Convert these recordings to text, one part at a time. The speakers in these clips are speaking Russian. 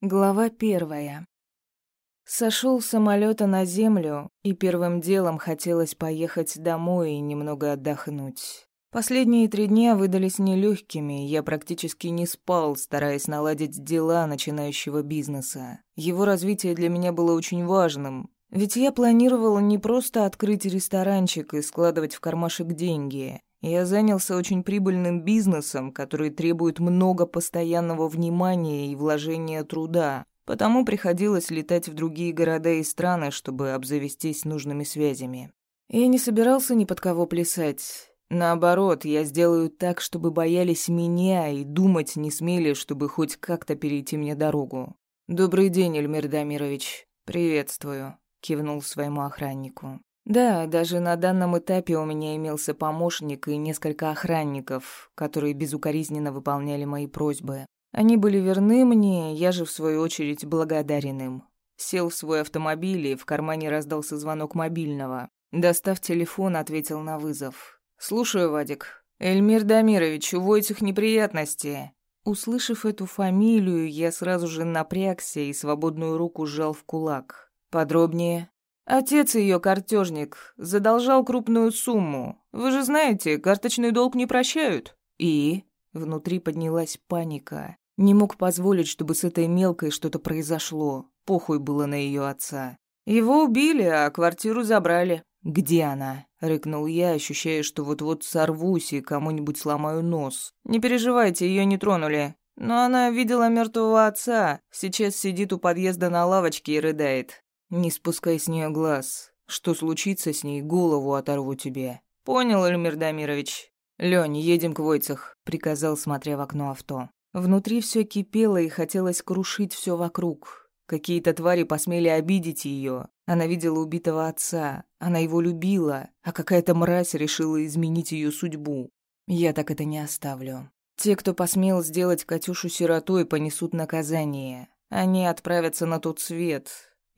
Глава первая. Сошел с самолета на землю, и первым делом хотелось поехать домой и немного отдохнуть. Последние три дня выдались нелегкими, я практически не спал, стараясь наладить дела начинающего бизнеса. Его развитие для меня было очень важным, ведь я планировал не просто открыть ресторанчик и складывать в кармашек деньги. Я занялся очень прибыльным бизнесом, который требует много постоянного внимания и вложения труда, потому приходилось летать в другие города и страны, чтобы обзавестись нужными связями. Я не собирался ни под кого плясать. Наоборот, я сделаю так, чтобы боялись меня и думать не смели, чтобы хоть как-то перейти мне дорогу. «Добрый день, Эльмир Дамирович. Приветствую», — кивнул своему охраннику. Да, даже на данном этапе у меня имелся помощник и несколько охранников, которые безукоризненно выполняли мои просьбы. Они были верны мне, я же, в свою очередь, благодарен им. Сел в свой автомобиль, и в кармане раздался звонок мобильного. Достав телефон, ответил на вызов. «Слушаю, Вадик. Эльмир Дамирович, у Войтих неприятности». Услышав эту фамилию, я сразу же напрягся и свободную руку сжал в кулак. «Подробнее?» Отец ее картежник задолжал крупную сумму. Вы же знаете, карточный долг не прощают. И внутри поднялась паника. Не мог позволить, чтобы с этой мелкой что-то произошло. Похуй было на ее отца. Его убили, а квартиру забрали. Где она? рыкнул я, ощущая, что вот-вот сорвусь и кому-нибудь сломаю нос. Не переживайте, ее не тронули. Но она видела мертвого отца. Сейчас сидит у подъезда на лавочке и рыдает. Не спускай с нее глаз. Что случится с ней, голову оторву тебе. Понял, Эльмир Дамирович? Лёнь, едем к Войцах, приказал, смотря в окно авто. Внутри все кипело и хотелось крушить все вокруг. Какие-то твари посмели обидеть ее. Она видела убитого отца, она его любила, а какая-то мразь решила изменить ее судьбу. Я так это не оставлю. Те, кто посмел сделать Катюшу сиротой, понесут наказание. Они отправятся на тот свет,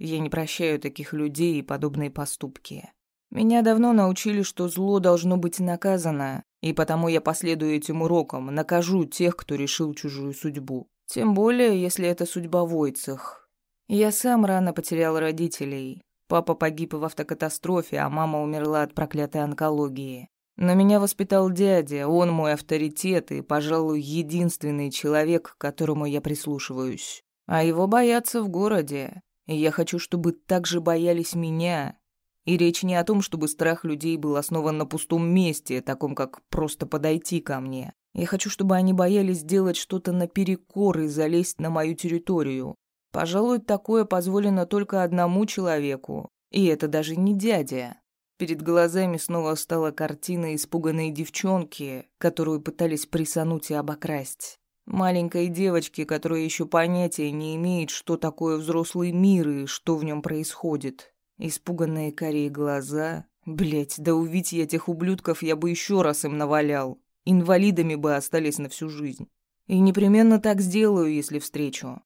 я не прощаю таких людей и подобные поступки. Меня давно научили, что зло должно быть наказано, и потому я последую этим урокам, накажу тех, кто решил чужую судьбу. Тем более, если это судьба Войцах. Я сам рано потерял родителей. Папа погиб в автокатастрофе, а мама умерла от проклятой онкологии. Но меня воспитал дядя, он мой авторитет и, пожалуй, единственный человек, к которому я прислушиваюсь. А его боятся в городе. Я хочу, чтобы так же боялись меня. И речь не о том, чтобы страх людей был основан на пустом месте, таком как просто подойти ко мне. Я хочу, чтобы они боялись сделать что-то наперекор и залезть на мою территорию. Пожалуй, такое позволено только одному человеку. И это даже не дядя. Перед глазами снова стала картина испуганной девчонки, которую пытались присануть и обокрасть. Маленькой девочке, которая еще понятия не имеет, что такое взрослый мир и что в нем происходит. Испуганные карие глаза. Блять, да увидеть я этих ублюдков, я бы еще раз им навалял. Инвалидами бы остались на всю жизнь. И непременно так сделаю, если встречу.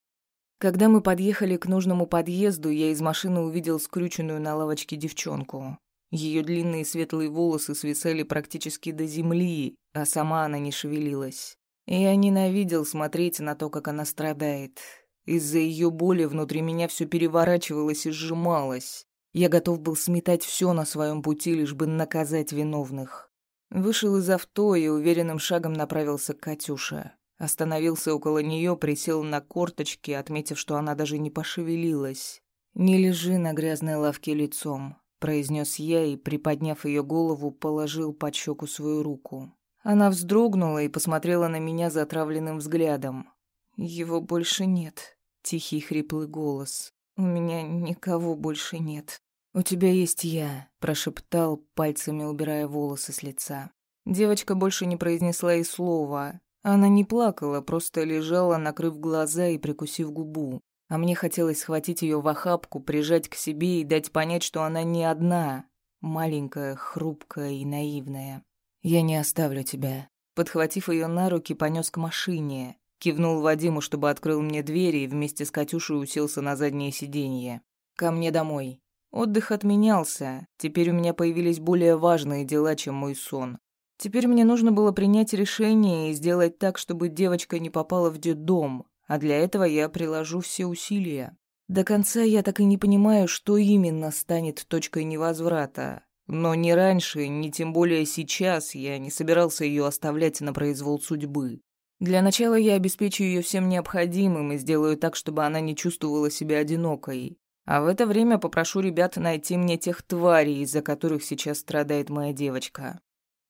Когда мы подъехали к нужному подъезду, я из машины увидел скрюченную на лавочке девчонку. Ее длинные светлые волосы свисали практически до земли, а сама она не шевелилась. Я ненавидел смотреть на то, как она страдает. Из-за ее боли внутри меня все переворачивалось и сжималось. Я готов был сметать все на своем пути, лишь бы наказать виновных. Вышел из авто и уверенным шагом направился к Катюше. Остановился около нее, присел на корточки, отметив, что она даже не пошевелилась. «Не лежи на грязной лавке лицом», — произнес я и, приподняв ее голову, положил под щеку свою руку. Она вздрогнула и посмотрела на меня затравленным взглядом. «Его больше нет», — тихий хриплый голос. «У меня никого больше нет». «У тебя есть я», — прошептал, пальцами убирая волосы с лица. Девочка больше не произнесла и слова. Она не плакала, просто лежала, накрыв глаза и прикусив губу. А мне хотелось схватить ее в охапку, прижать к себе и дать понять, что она не одна, маленькая, хрупкая и наивная. «Я не оставлю тебя». Подхватив ее на руки, понес к машине. Кивнул Вадиму, чтобы открыл мне двери, и вместе с Катюшей уселся на заднее сиденье. «Ко мне домой». Отдых отменялся. Теперь у меня появились более важные дела, чем мой сон. Теперь мне нужно было принять решение и сделать так, чтобы девочка не попала в детдом. а для этого я приложу все усилия. До конца я так и не понимаю, что именно станет точкой невозврата. Но ни раньше, ни тем более сейчас я не собирался ее оставлять на произвол судьбы. Для начала я обеспечу ее всем необходимым и сделаю так, чтобы она не чувствовала себя одинокой. А в это время попрошу ребят найти мне тех тварей, из-за которых сейчас страдает моя девочка.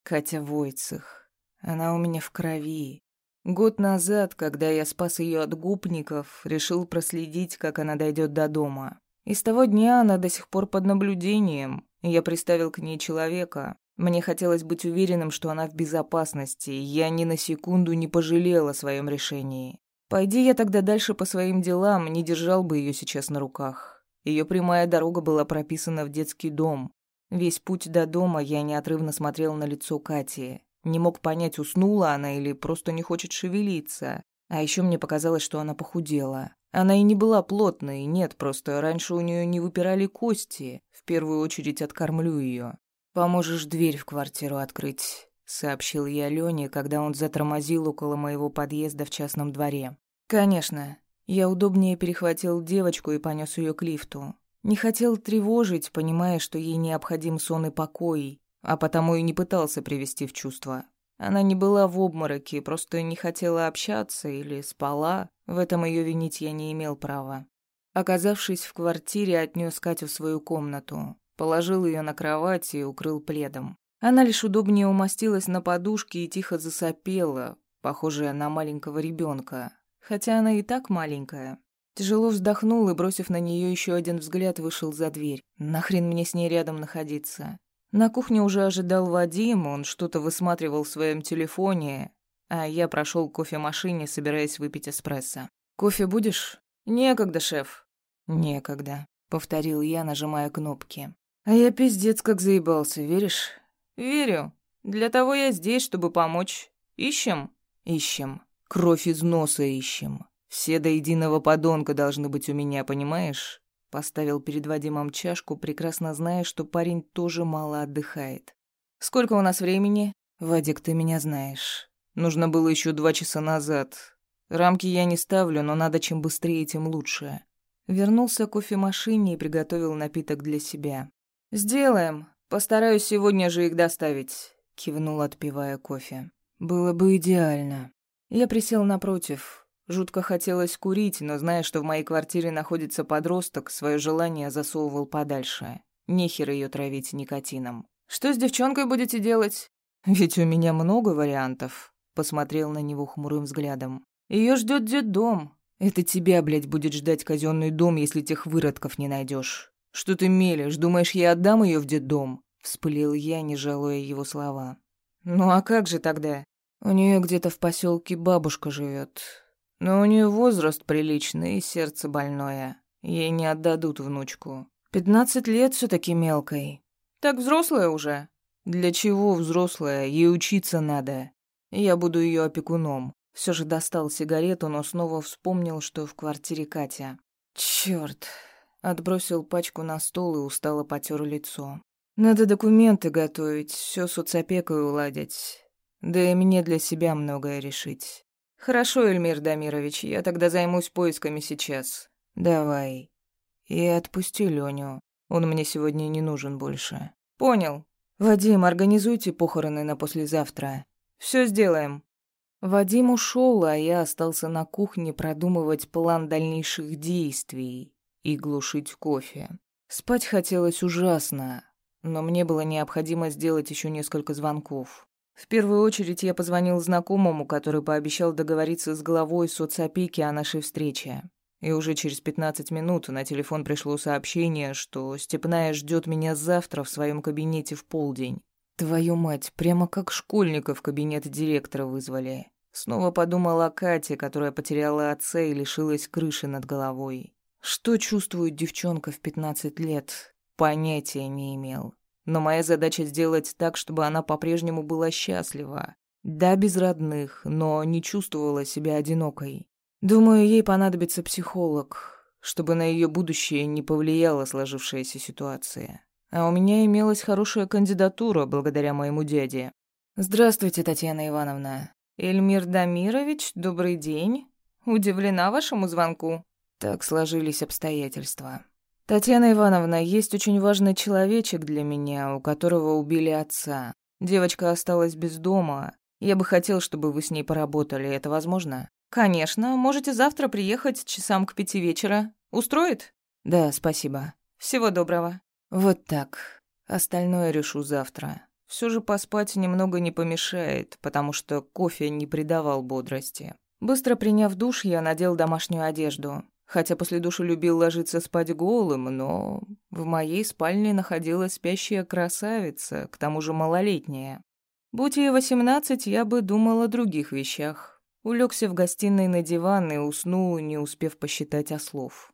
Катя Войцех. Она у меня в крови. Год назад, когда я спас ее от губников, решил проследить, как она дойдет до дома. И с того дня она до сих пор под наблюдением. Я приставил к ней человека. Мне хотелось быть уверенным, что она в безопасности, и я ни на секунду не пожалел о своем решении. Пойди я тогда дальше по своим делам, не держал бы ее сейчас на руках. Ее прямая дорога была прописана в детский дом. Весь путь до дома я неотрывно смотрел на лицо Кати. Не мог понять, уснула она или просто не хочет шевелиться. А еще мне показалось, что она похудела. Она и не была плотной, нет, просто раньше у нее не выпирали кости. В первую очередь откормлю ее. «Поможешь дверь в квартиру открыть», — сообщил я Лене, когда он затормозил около моего подъезда в частном дворе. «Конечно». Я удобнее перехватил девочку и понес ее к лифту. Не хотел тревожить, понимая, что ей необходим сон и покой, а потому и не пытался привести в чувство. Она не была в обмороке, просто не хотела общаться или спала. В этом ее винить я не имел права. Оказавшись в квартире, отнес Катю в свою комнату. Положил ее на кровать и укрыл пледом. Она лишь удобнее умостилась на подушке и тихо засопела, похожая на маленького ребенка. Хотя она и так маленькая. Тяжело вздохнул и, бросив на нее еще один взгляд, вышел за дверь. Нахрен мне с ней рядом находиться? На кухне уже ожидал Вадим, он что-то высматривал в своем телефоне, а я прошел к кофемашине, собираясь выпить эспрессо. «Кофе будешь?» «Некогда, шеф». «Некогда», — повторил я, нажимая кнопки. «А я пиздец как заебался, веришь?» «Верю. Для того я здесь, чтобы помочь. Ищем?» «Ищем. Кровь из носа ищем. Все до единого подонка должны быть у меня, понимаешь?» Поставил перед Вадимом чашку, прекрасно зная, что парень тоже мало отдыхает. «Сколько у нас времени?» «Вадик, ты меня знаешь. Нужно было еще два часа назад. Рамки я не ставлю, но надо чем быстрее, тем лучше». Вернулся к кофемашине и приготовил напиток для себя. «Сделаем. Постараюсь сегодня же их доставить», — кивнул, отпивая кофе. «Было бы идеально». Я присел напротив, Жутко хотелось курить, но зная, что в моей квартире находится подросток, свое желание засовывал подальше. Нехер ее травить никотином. «Что с девчонкой будете делать?» «Ведь у меня много вариантов», — посмотрел на него хмурым взглядом. Ее ждет детдом. Это тебя, блядь, будет ждать казенный дом, если тех выродков не найдешь. Что ты мелешь, думаешь, я отдам ее в детдом?» Вспылил я, не жалуя его слова. «Ну а как же тогда? У нее где-то в поселке бабушка живет. Но у нее возраст приличный и сердце больное. Ей не отдадут внучку. Пятнадцать лет все таки мелкой. Так взрослая уже. Для чего взрослая? Ей учиться надо. Я буду ее опекуном. Все же достал сигарету, но снова вспомнил, что в квартире Катя. Черт! Отбросил пачку на стол и устало потер лицо. Надо документы готовить, все соцопекой уладить. Да и мне для себя многое решить. «Хорошо, Эльмир Дамирович, я тогда займусь поисками сейчас». «Давай. И отпусти Леню. Он мне сегодня не нужен больше». «Понял. Вадим, организуйте похороны на послезавтра. Все сделаем». Вадим ушел, а я остался на кухне продумывать план дальнейших действий и глушить кофе. Спать хотелось ужасно, но мне было необходимо сделать еще несколько звонков. В первую очередь я позвонил знакомому, который пообещал договориться с главой соцопеки о нашей встрече. И уже через 15 минут на телефон пришло сообщение, что Степная ждет меня завтра в своем кабинете в полдень. Твою мать, прямо как школьника в кабинет директора вызвали. Снова подумал о Кате, которая потеряла отца и лишилась крыши над головой. Что чувствует девчонка в 15 лет, понятия не имел. Но моя задача сделать так, чтобы она по-прежнему была счастлива. Да, без родных, но не чувствовала себя одинокой. Думаю, ей понадобится психолог, чтобы на ее будущее не повлияла сложившаяся ситуация. А у меня имелась хорошая кандидатура благодаря моему дяде. «Здравствуйте, Татьяна Ивановна. Эльмир Дамирович, добрый день». Удивлена вашему звонку?» Так сложились обстоятельства. «Татьяна Ивановна, есть очень важный человечек для меня, у которого убили отца. Девочка осталась без дома. Я бы хотел, чтобы вы с ней поработали. Это возможно?» «Конечно. Можете завтра приехать часам к пяти вечера. Устроит?» «Да, спасибо. Всего доброго». «Вот так. Остальное решу завтра. Все же поспать немного не помешает, потому что кофе не придавал бодрости. Быстро приняв душ, я надел домашнюю одежду. Хотя после душа любил ложиться спать голым, но в моей спальне находилась спящая красавица, к тому же малолетняя. Будь ей восемнадцать, я бы думал о других вещах. Улегся в гостиной на диван и уснул, не успев посчитать ослов.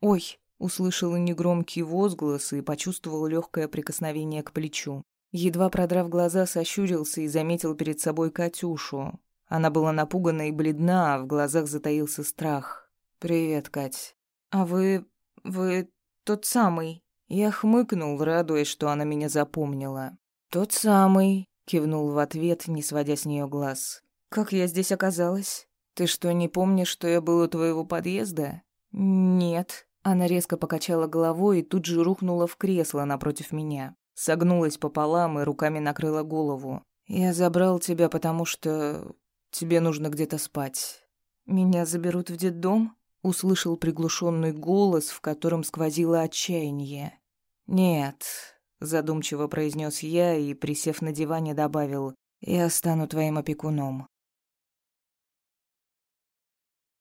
«Ой!» — услышал негромкий возглас и почувствовал легкое прикосновение к плечу. Едва продрав глаза, сощурился и заметил перед собой Катюшу. Она была напугана и бледна, а в глазах затаился страх. «Привет, Кать». «А вы... вы... тот самый?» Я хмыкнул, радуясь, что она меня запомнила. «Тот самый», — кивнул в ответ, не сводя с нее глаз. «Как я здесь оказалась? Ты что, не помнишь, что я был у твоего подъезда?» «Нет». Она резко покачала головой и тут же рухнула в кресло напротив меня согнулась пополам и руками накрыла голову. «Я забрал тебя, потому что тебе нужно где-то спать. Меня заберут в детдом?» Услышал приглушенный голос, в котором сквозило отчаяние. «Нет», — задумчиво произнес я и, присев на диване, добавил, «Я стану твоим опекуном».